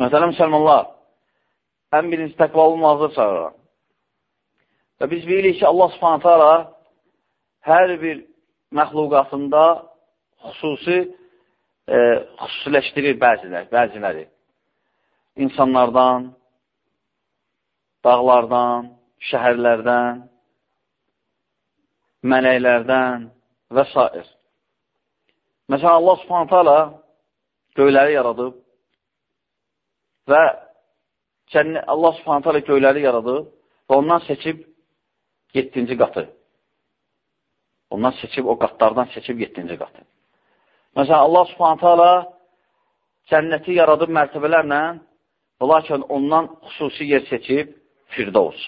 Məsələn, müsəlmanlar, ən birinci təqvalı nazır çağırıram. Və biz bilirik ki, Allah subhanətə ala hər bir məxluqatında xüsusi e, xüsusiləşdirir bəzilər, bəziləri. İnsanlardan, dağlardan, şəhərlərdən, mələklərdən və s. Məsələn, Allah subhanətə ala göyləri yaradıb və Allah subhanətə ala göyləri yaradıb və ondan seçib 7-ci qatı. Ondan seçib, o qatlardan seçib 7-ci qatı. Məsələn, Allah subhanətə ala cənnəti yaradıb mərtəbələrlə, lakin ondan xüsusi yer seçib Firdovs.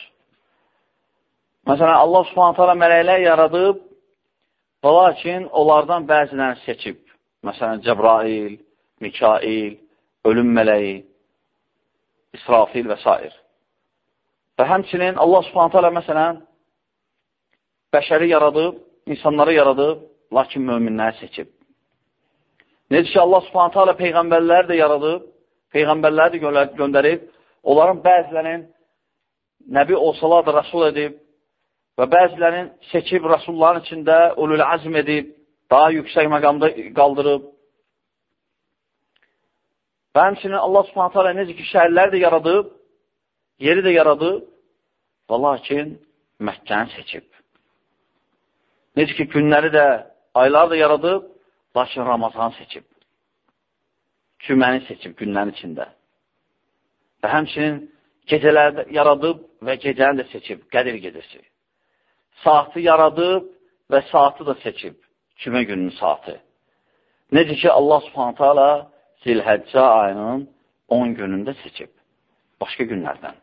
Məsələn, Allah subhanətə ala mələklər yaradıb, lakin onlardan bəzilərini seçib. Məsələn, Cəbrail, Mikail, ölüm mələyi, İsrafil və s. Və həmçinin Allah subhanətə ala məsələn, bəşəri yaradıb, insanları yaradıb, lakin möminləri seçib. Necə ki, Allah subhanətə alə peyğəmbərləri də yaradıb, peyğəmbərləri də göndərib, onların bəzilərinin nəbi olsalar da rəsul edib və bəzilərinin seçib rəsulların içində ulul azm edib, daha yüksək məqamda qaldırıb. Və həmçinin Allah subhanətə alə necə ki, şəhərləri də yaradıb, yeri də yaradıb və lakin Məkkəni seçib. Necə ki, günləri də, ayları da yaradıb, lakin Ramazan seçib. Cüməni seçib günlərin içində. Və həmçinin gecələrdə yaradıb və gecəni də seçib, qədir gecəsi. Saatı yaradıb və saatı da seçib, cümə gününün saatı. Necə ki, Allah subhanətə ala Zilhəccə ayının 10 günündə seçib, başqa günlərdən.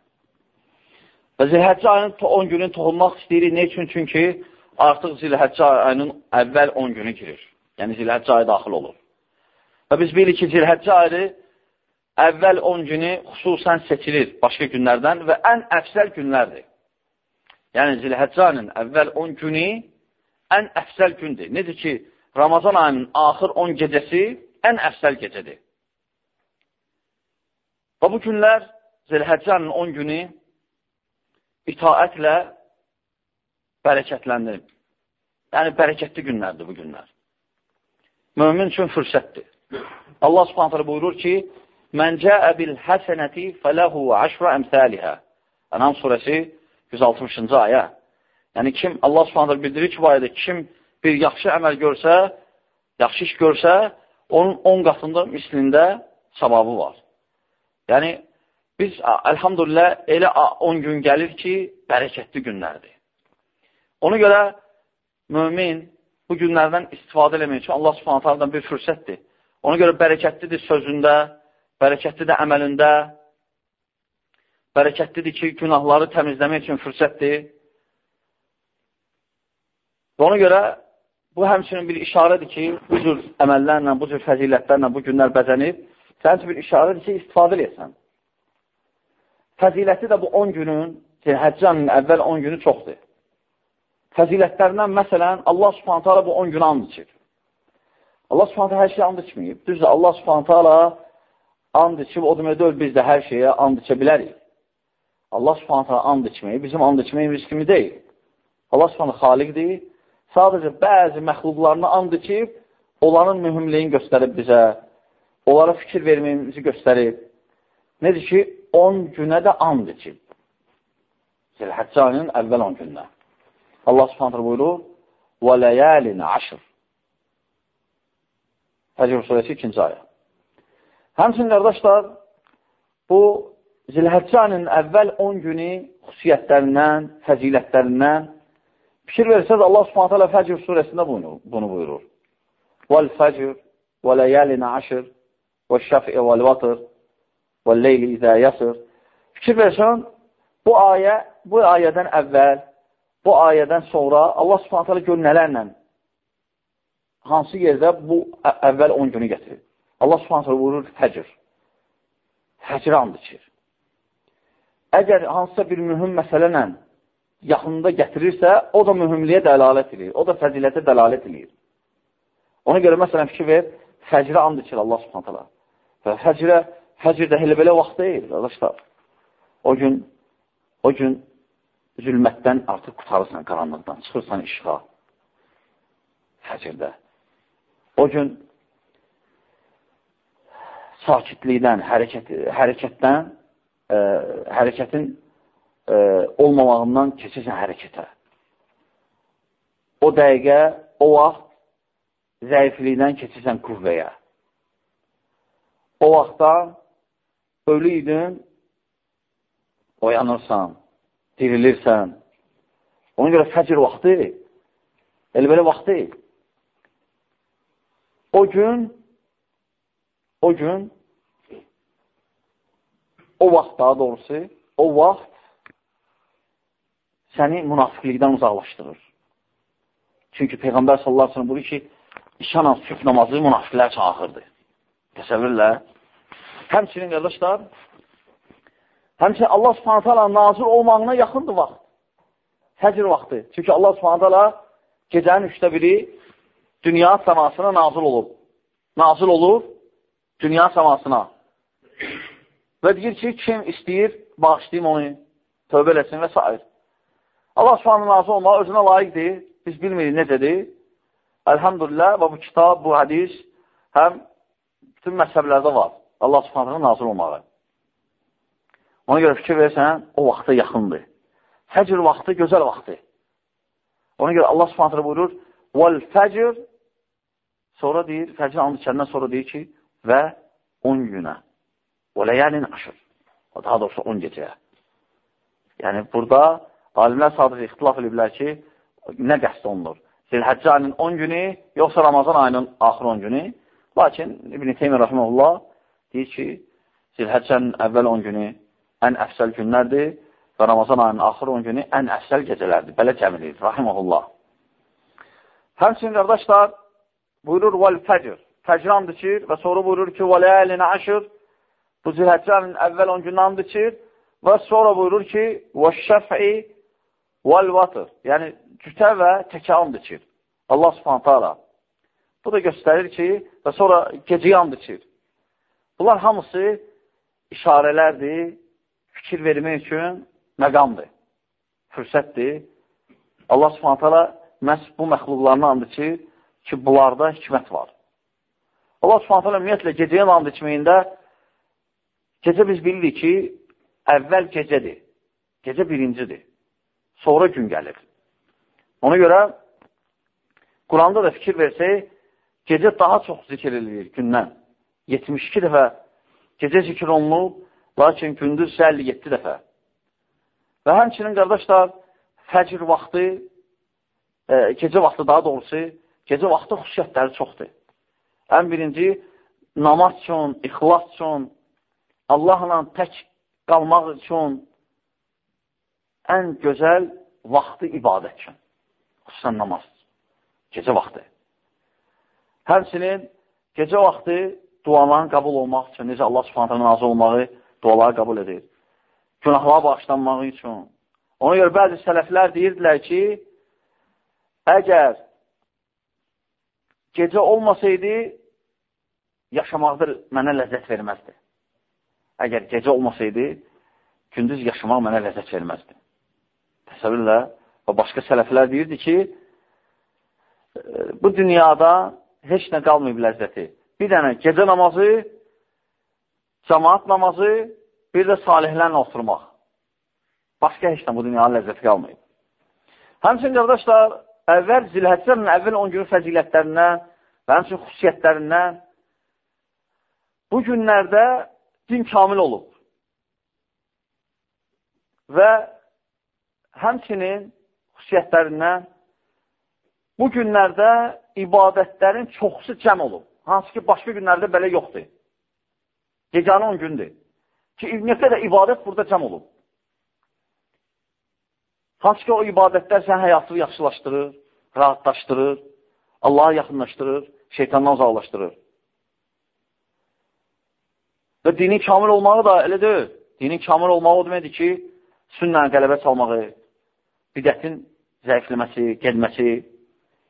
Və Zilhəccə ayının 10 gününü toxunmaq istəyirik. Ne üçün? Çünki artıq Zilhəccə ayının əvvəl 10 günü girir. Yəni Zilhəccə ayı daxil olur. Və biz bilirik ki, Zilhəccə ayı əvvəl 10 günü xüsusən seçilir başqa günlərdən və ən əfsəl günlərdir. Yəni Zilhəccə ayının əvvəl 10 günü ən əfsəl gündür. Necə ki, Ramazan ayının axır 10 gecəsi ən əfsəl gecədir. Və bu günlər Zilhəccə ayının 10 günü itaətlə bərəkətləndirib. Yəni, bərəkətli günlərdir bu günlər. Mömin üçün fürsətdir. Allah subhanətələ buyurur ki, Mən cəə bil həsənəti fələhu əşrə əmsəlihə. Ənam surəsi 160-cı ayə. Yəni, kim, Allah subhanətələ bildirir ki, bu ayədə kim bir yaxşı əməl görsə, yaxşı iş görsə, onun 10 qatında mislində savabı var. Yəni, biz, əlhamdülillah, elə 10 gün gəlir ki, bərəkətli günlərdir. Ona görə mömin bu günlərdən istifadə eləmək üçün Allah subhanətlərdən bir fürsətdir. Ona görə bərəkətlidir sözündə, bərəkətlidir əməlində, bərəkətlidir ki, günahları təmizləmək üçün fürsətdir. Və ona görə bu həmçinin bir işarədir ki, bu cür əməllərlə, bu cür fəzilətlərlə bu günlər bəzənib, sənin üçün bir işarədir ki, istifadə eləyəsən. Fəziləti də bu 10 günün, həccanın əvvəl 10 günü çoxdur fəzilətlərindən məsələn, Allah subhanətə alə bu 10 gün and içir. Allah subhanətə hər şeyə and içməyib. Düzdür, Allah subhanətə alə and içib, o demək deyil, biz də hər şeyə and içə bilərik. Allah subhanətə alə and içməyi bizim and içməyimiz kimi deyil. Allah subhanətə xaliqdir. Sadəcə bəzi məxluqlarına and içib, onların mühümliyini göstərib bizə, onlara fikir verməyimizi göstərib. Nedir ki, 10 günə də and içib. Zilhəccənin əvvəl 10 gündən. Allah subhanətlə buyurur, ləyəlin aşır. Həcr surəsi 2-ci ayə. Həmçin, qardaşlar, bu Zilhəccənin əvvəl 10 günü xüsusiyyətlərindən, fəzilətlərindən fikir versəz, Allah subhanətlə Fəcr surəsində bunu, bunu buyurur. Və ləyəlin aşır və şəf'i vəl-vatır və leyli izə yasır. Fikir versən, bu ayə, bu ayədən əvvəl bu ayədən sonra Allah subhanətələ gör nələrlə hansı yerdə bu əvvəl 10 günü gətirir. Allah subhanətələ vurur fəcr. Fəcrə and içir. Əgər hansısa bir mühüm məsələnlə yaxında gətirirsə, o da mühümliyə dəlalət edir. O da fəzilətə dəlalət edir. Ona görə, məsələn, fikir ver, fəcrə and içir Allah subhanətələ. Və fəcrə həcrdə elə belə vaxt deyil, qardaşlar. O gün, o gün zülmətdən artıq qutarırsan qaranlıqdan, çıxırsan işığa. Həcrdə. O gün sakitlikdən, hərəkət, hərəkətdən, ə, e, hərəkətin ə, e, olmamağından keçirsən hərəkətə. O dəqiqə, o vaxt zəiflikdən keçirsən qüvvəyə. O vaxtda ölü idin, oyanırsan, dirilirsən. Ona görə fəcr vaxtı, elə belə vaxt deyil. O gün, o gün, o vaxt daha doğrusu, o vaxt səni münafiqlikdən uzaqlaşdırır. Çünki Peyğəmbər sallallahu aleyhi ve sellem buyurur ki, işanla sübh namazı münafiqlər üçün axırdır. Təsəvvürlə. Həmçinin, qardaşlar, həmçinin Allah subhanət hala nazil olmağına yaxındır vaxt. Həcr vaxtı. Çünki Allah subhanət hala gecənin üçdə biri dünya səmasına nazil olub. Nazil olur dünya səmasına. Və deyir ki, kim istəyir, bağışlayayım onu, tövbə eləsin və s. Allah subhanə nazil olmağı özünə layiqdir. Biz bilmirik necədir. Əlhamdülillah və bu kitab, bu hədis həm bütün məzhəblərdə var. Allah subhanətlə nazil olmağı. Ona görə fikir versən, o vaxta yaxındır. Fəcr vaxtı gözəl vaxtı. Ona görə Allah subhanətlə buyurur, fəcr sonra deyir, fəcr andı içəndən sonra deyir ki, və 10 günə. Ləyəlin aşır. Daha doğrusu 10 gecəyə. Yəni, burada alimlər sadəcə ixtilaf ediblər ki, nə qəsd olunur? Zilhəccə ayının 10 günü, yoxsa Ramazan ayının axır 10 günü? Lakin İbn-i Teymiyyə Rəhməlullah deyir ki, Zilhəccənin əvvəl 10 günü ən əfsəl günlərdir və Ramazan ayının axır 10 günü ən əfsəl gecələrdir. Belə cəmilir, Rahiməhullah. Həmçinin, qardaşlar, buyurur, vəl fəcr. Fəcr and içir və sonra buyurur ki, vəl əlinə əşir. Bu Zilhəccənin əvvəl 10 günü and içir və sonra buyurur ki, və şəf'i vəl vatır. Yəni, cütə və təkə and içir. Allah subhanətə ala. Bu da göstərir ki, və sonra gecəyə and içir. Bunlar hamısı işarələrdir, fikir vermək üçün məqamdır, fürsətdir. Allah subhanət hala məhz bu məxluqlarını and içir ki, bunlarda hikmət var. Allah subhanət hala ümumiyyətlə gecəyə and içməyində gecə biz bilirik ki, əvvəl gecədir. Gecə birincidir. Sonra gün gəlir. Ona görə Quranda da fikir versək, Gecə daha çox zikr edilir gündən. 72 dəfə gecə zikr olunub, lakin gündüz 57 dəfə. Və həmçinin, qardaşlar, fəcr vaxtı, e, gecə vaxtı daha doğrusu, gecə vaxtı xüsusiyyətləri çoxdur. Ən birinci, namaz üçün, ixlas üçün, Allahla tək qalmaq üçün ən gözəl vaxtı ibadət üçün. Xüsusən namaz, gecə vaxtı. Həmçinin gecə vaxtı duaların qəbul olmaq üçün, necə Allah subhanətə nazı olmağı duaları qəbul edir. Günahlara bağışlanmağı üçün. Ona görə bəzi sələflər deyirdilər ki, əgər gecə olmasaydı, yaşamaqda mənə ləzzət verməzdi. Əgər gecə olmasaydı, gündüz yaşamaq mənə ləzzət verməzdi. Təsəvvürlə, və başqa sələflər deyirdi ki, bu dünyada heç nə qalmayıb ləzzəti. Bir dənə gecə namazı, cəmaat namazı, bir də salihlərlə oturmaq. Başqa heç nə bu dünyanın ləzzəti qalmayıb. Həmçin, qardaşlar, əvvəl zilhəccənin əvvəl 10 günün fəzilətlərindən və həmçin xüsusiyyətlərindən bu günlərdə din kamil olub. Və həmçinin xüsusiyyətlərindən bu günlərdə ibadətlərin çoxsu cəm olub. Hansı ki, başqa günlərdə belə yoxdur. Yeganə 10 gündür. Ki, ümumiyyətlə də ibadət burada cəm olub. Hansı ki, o ibadətlər sən həyatını yaxşılaşdırır, rahatlaşdırır, Allaha yaxınlaşdırır, şeytandan uzaqlaşdırır. Və dinin kamil olmağı da elə deyil. Dinin kamil olmağı o deməkdir ki, sünnə qələbə çalmağı, bidətin zəifləməsi, gedməsi,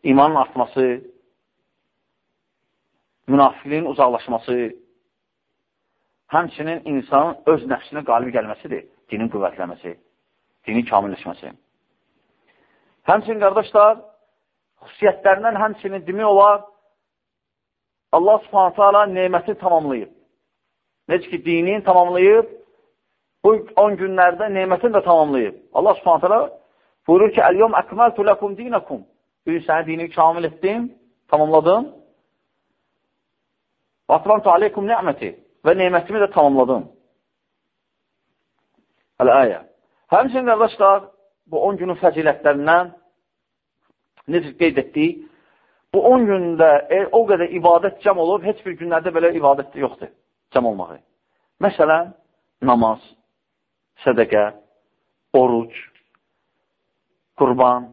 imanın artması, münafiqliyin uzaqlaşması, həmçinin insanın öz nəfsinə qalibi gəlməsidir, dinin qüvvətlənməsi, dinin kamilləşməsi. Həmçinin, qardaşlar, xüsusiyyətlərindən həmçinin demək olar, Allah subhanətə ala neyməti tamamlayıb. Necə ki, dinin tamamlayıb, bu 10 günlərdə neymətini də tamamlayıb. Allah subhanətə ala buyurur ki, Əl-yom əkməltu ləkum dinəkum. Bugün səni dini kamil etdim, tamamladım. Atramtu aleykum nə'məti və neymətimi də tamamladım. Əl-əyə. Həmçinin, qardaşlar, bu 10 günün fəzilətlərindən necə qeyd etdik, bu 10 gündə e, o qədər ibadət cəm olub, heç bir günlərdə belə ibadət yoxdur, cəm olmağı. Məsələn, namaz, sədəqə, oruc, qurban,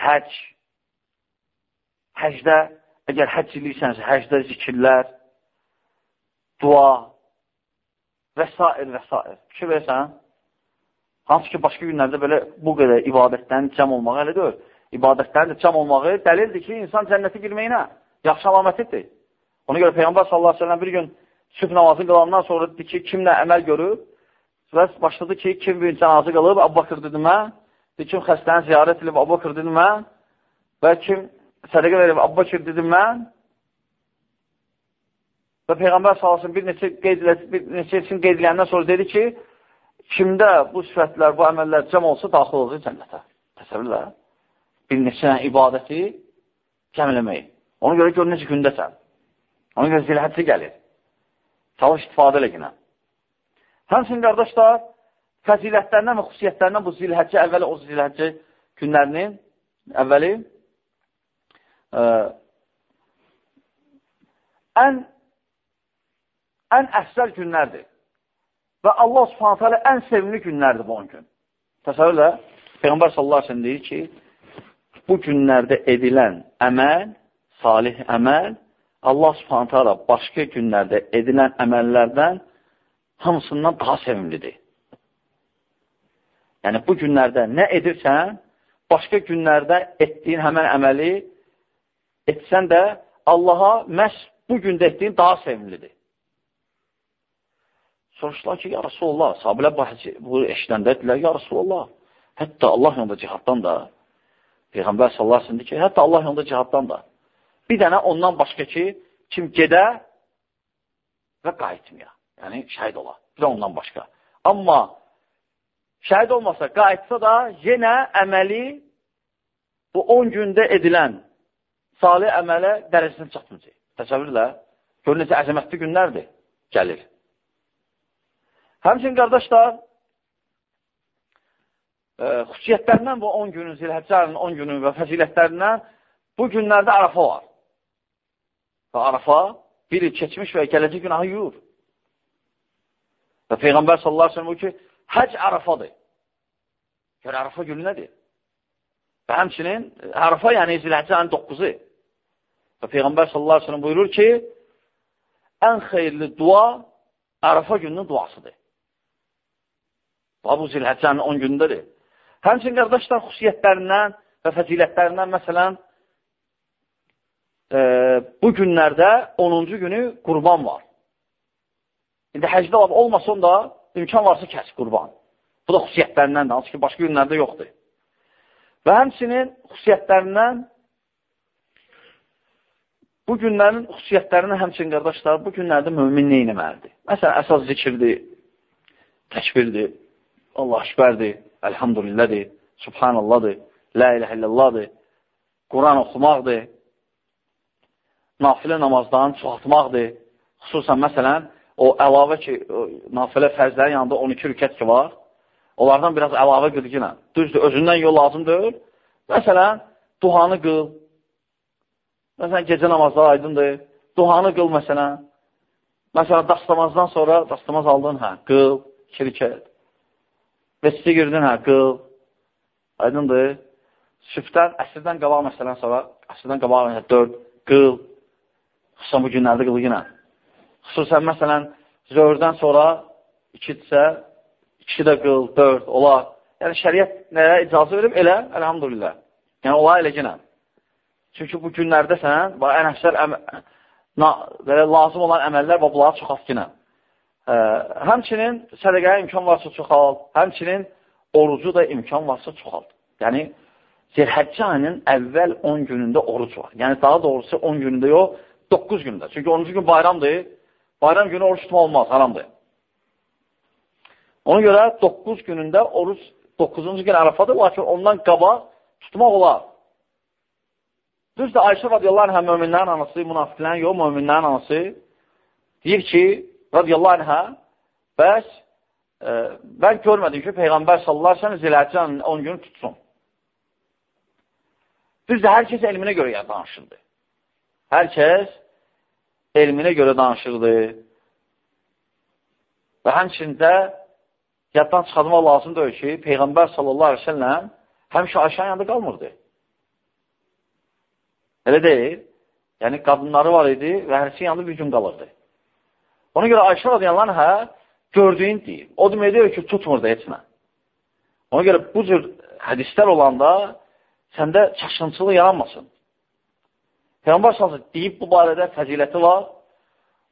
həc, həcdə, əgər həc eləyirsənsə, həcdə zikirlər, dua və s. və s. Fikir versən, Hansı ki, başqa günlərdə belə bu qədər ibadətlərin cəm olmağı elə deyil. İbadətlərin də cəm olmağı dəlildir ki, insan cənnətə girməyinə yaxşı əlamətidir. Ona görə Peyğəmbər sallallahu aleyhi ve sellem bir gün sübh namazı qılandan sonra dedi ki, kimlə əməl görüb və başladı ki, kim bir cənazı qılıb, Abbaqır dedi mən, kim xəstəni ziyarət edib, Abbaqır dedi mən və kim sədəqə verib, Abbaqır dedi mən və Peyğəmbər sellem bir neçə qeyd, bir neçə qeyd ediləyəndən sonra dedi ki, kimdə bu sifətlər, bu əməllər cəm olsa, daxil olacaq cənnətə. Təsəvvürlər. Bir neçə ibadəti cəmləmək. Ona görə gör necə gündəsən. Ona görə zilhətçi gəlir. Çalış istifadə elə günə. Həmçin, qardaşlar, fəzilətlərindən və xüsusiyyətlərindən bu zilhəcci, əvvəli o zilhəcci günlərinin, əvvəli ən ən əfsəl günlərdir. Və Allah subhanətə alə ən sevimli günlərdir bu 10 gün. Təsəvvürlə, Peyğəmbər sallallahu aleyhi deyir ki, bu günlərdə edilən əməl, salih əməl, Allah subhanətə alə başqa günlərdə edilən əməllərdən hamısından daha sevimlidir. Yəni, bu günlərdə nə edirsən, başqa günlərdə etdiyin həmən əməli etsən də Allaha məhz bu gündə etdiyin daha sevimlidir. Soruşdular ki, ya Rasulullah, sahabilə bu eşidəndə dedilər, ya Rasulullah, hətta Allah yolunda cihaddan da, Peyğəmbər sallallahu aleyhi ki, hətta Allah yolunda cihaddan da. Bir dənə ondan başqa ki, kim gedə və qayıtmaya. Yəni, şəhid ola. Bir də ondan başqa. Amma şəhid olmasa, qayıtsa da yenə əməli bu 10 gündə edilən salih əmələ dərəcəsini çatmayacaq. Təsəvvürlə, gör necə əzəmətli günlərdir, gəlir. Həmçin, qardaşlar, e, xüsusiyyətlərindən bu 10 günün, zilhəccərin 10 günün və fəzilətlərindən bu günlərdə Arafa var. Və Arafa bir il keçmiş və gələcək günahı yuyur. Və Peyğəmbər sallallahu aleyhi ve sellem ki, həc Arafadır. Yəni, Arafa günü nədir? Və həmçinin Arafa, yəni zilhəccərin 9-u. Və Peyğəmbər sallallahu aleyhi ve sellem buyurur ki, ən xeyirli dua Arafa gününün duasıdır. Bu zilhəccənin 10 gündədir. Həmçin, qardaşlar, xüsusiyyətlərindən və fəzilətlərindən, məsələn, e, bu günlərdə 10-cu günü qurban var. İndi həcdə olmasın da, imkan varsa kəs qurban. Bu da xüsusiyyətlərindən də, hansı ki, başqa günlərdə yoxdur. Və həmçinin xüsusiyyətlərindən bu günlərin xüsusiyyətlərini həmçinin qardaşlar, bu günlərdə mümin nə etməlidir? Məsələn, əsas zikirdir, təkbirdir, Allah şükərdir, əlhamdülillədir, subhanallahdır, la ilə illallahdır, Quran oxumaqdır, nafilə namazdan çoxaltmaqdır. Xüsusən, məsələn, o əlavə ki, nafilə fərzlərin yanında 12 rükət ki var, onlardan biraz əlavə qılgınə. Düzdür, özündən yol lazımdır. Məsələn, duhanı qıl. Məsələn, gecə namazları aydındır. Duhanı qıl, məsələn. Məsələn, dastamazdan sonra dastamaz aldın, hə, qıl, iki rükət. Məscidə girdin, hə, qıl. Aydındır. Sübhdən, əsrdən qabaq məsələn sonra, əsrdən qabaq məsələn, dörd, qıl. Xüsusən bu günlərdə qıl yenə. Xüsusən, məsələn, zöhrdən sonra ikidirsə, iki də qıl, dörd, olar. Yəni, şəriət nəyə icazı verib? Elə, əlhamdülillah. Yəni, olar elə yenə. Çünki bu günlərdə sən, ən əksər belə lazım olan əməllər və bunları çoxalt yenə. ə, həmçinin sədəqəyə imkan varsa çoxal, həmçinin orucu da imkan varsa çoxal. Yəni, Zilhəccə ayının əvvəl 10 günündə oruc var. Yəni, daha doğrusu 10 günündə yox, 9 gündə. Çünki 10-cu gün bayramdır. Bayram günü oruç tutma olmaz, haramdır. Ona görə 9 günündə oruç 9-cu gün Ərafadır, lakin ondan qabaq tutmaq olar. Düzdür, Ayşə radiyallahu anhə möminlərin anası, münafiqlərin yox, möminlərin anası deyir ki, radiyallahu anhə, bəs e, mən görmədim ki, Peyğəmbər sallallahu aleyhi ziləcən 10 gün tutsun. Düzdür, hər kəs elminə görə yəni, danışırdı. Hər kəs elminə görə danışırdı. Və həmçində yaddan çıxartmaq lazım deyil ki, Peyğəmbər sallallahu aleyhi ve selləm həmişə Ayşənin yanında qalmırdı. Elə deyil. Yəni, qadınları var idi və hərsi yanında bir gün qalırdı. Ona görə Ayşə radiyallahu anhə gördüyün deyil. O demək deyir ki, tutmurdu heç nə. Ona görə bu cür hədislər olanda səndə çaşınçılıq yaranmasın. Peyğəmbər sallallahu deyib bu barədə fəziləti var.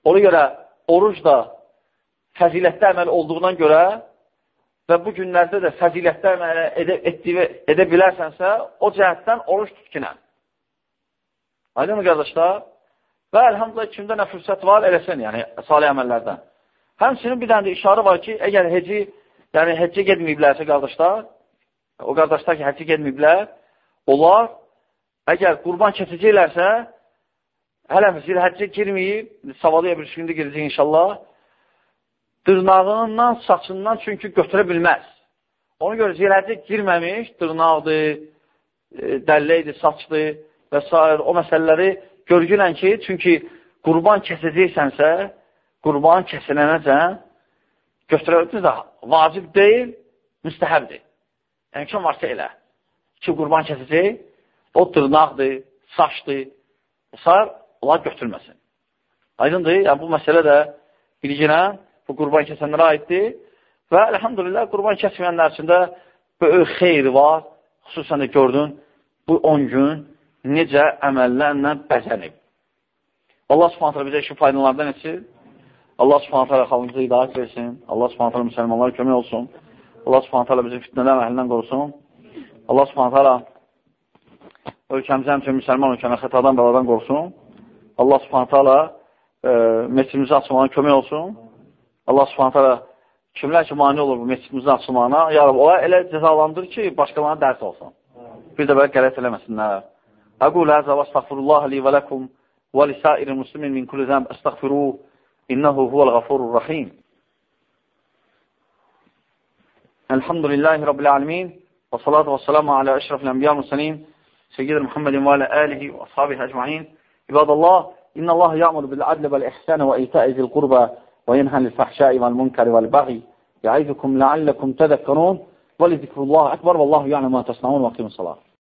Ona görə oruc da fəzilətli əməl olduğundan görə və bu günlərdə də fəzilətli əməl edə, etdiyi, edə bilərsənsə, o cəhətdən oruç tutkinən. Aydın qardaşlar? Və əlhamdülillah kimdə nə fürsət var, eləsin, yəni salih əməllərdən. Həmçinin bir dənə də işarə var ki, əgər heci, yəni heccə gedməyiblərsə qardaşlar, o qardaşlar ki, heccə gedməyiblər, onlar əgər qurban keçəcəklərsə, hələ zilhəccə girməyib, savalıya bir gündə girəcək inşallah, dırnağından, saçından çünki götürə bilməz. Ona görə zilhəccə girməmiş, dırnaqdır, e, dəlləkdir, saçdır və s. o məsələləri görgünən ki, çünki qurban kəsəcəksənsə, qurban kəsilənəcən götürəbilirsiniz də, vacib deyil, müstəhəbdir. Yəni, kim varsa elə. Ki, qurban kəsəcək, o dırnaqdır, saçdır, s. onlar götürməsin. Aydındır, yəni bu məsələ də bilginə bu qurban kəsənlərə aiddir və əlhamdülillah qurban kəsməyənlər üçün də böyük xeyri var. Xüsusən də gördün, bu 10 gün necə əməllərlə bəzənib. Allah subhanətlə bizə işin faydalardan etsin. Allah subhanətlə xalqımıza hidayət versin. Allah subhanətlə müsəlmanlara kömək olsun. Allah subhanətlə bizi fitnədən əhlindən qorusun. Allah subhanətlə ölkəmizi həmçin müsəlman ölkəmə xətadan, bəladan qorusun. Allah subhanətlə e, meçimizi açmağına kömək olsun. Allah subhanətlə kimlər ki, mani olur bu meçidimizin açılmağına, ya Rab, ola elə cəzalandır ki, başqalarına dərs olsun. Bir də belə qələt eləməsinlər. أقول هذا وأستغفر الله لي ولكم ولسائر المسلمين من كل ذنب أستغفروه إنه هو الغفور الرحيم. الحمد لله رب العالمين والصلاة والسلام على أشرف الأنبياء المسلمين سيدنا محمد وعلى آله وأصحابه أجمعين. عباد الله إن الله يأمر بالعدل والإحسان وإيتاء ذي القربى وينهى عن الفحشاء والمنكر والبغي يعيذكم لعلكم تذكرون ولذكر الله أكبر والله يعلم ما تصنعون وأقيموا الصلاة.